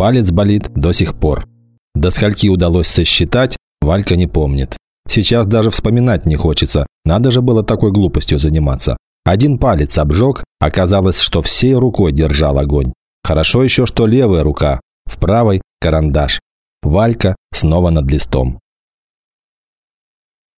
Палец болит до сих пор. До скольки удалось сосчитать, Валька не помнит. Сейчас даже вспоминать не хочется. Надо же было такой глупостью заниматься. Один палец обжег, оказалось, что всей рукой держал огонь. Хорошо еще, что левая рука, в правой – карандаш. Валька снова над листом.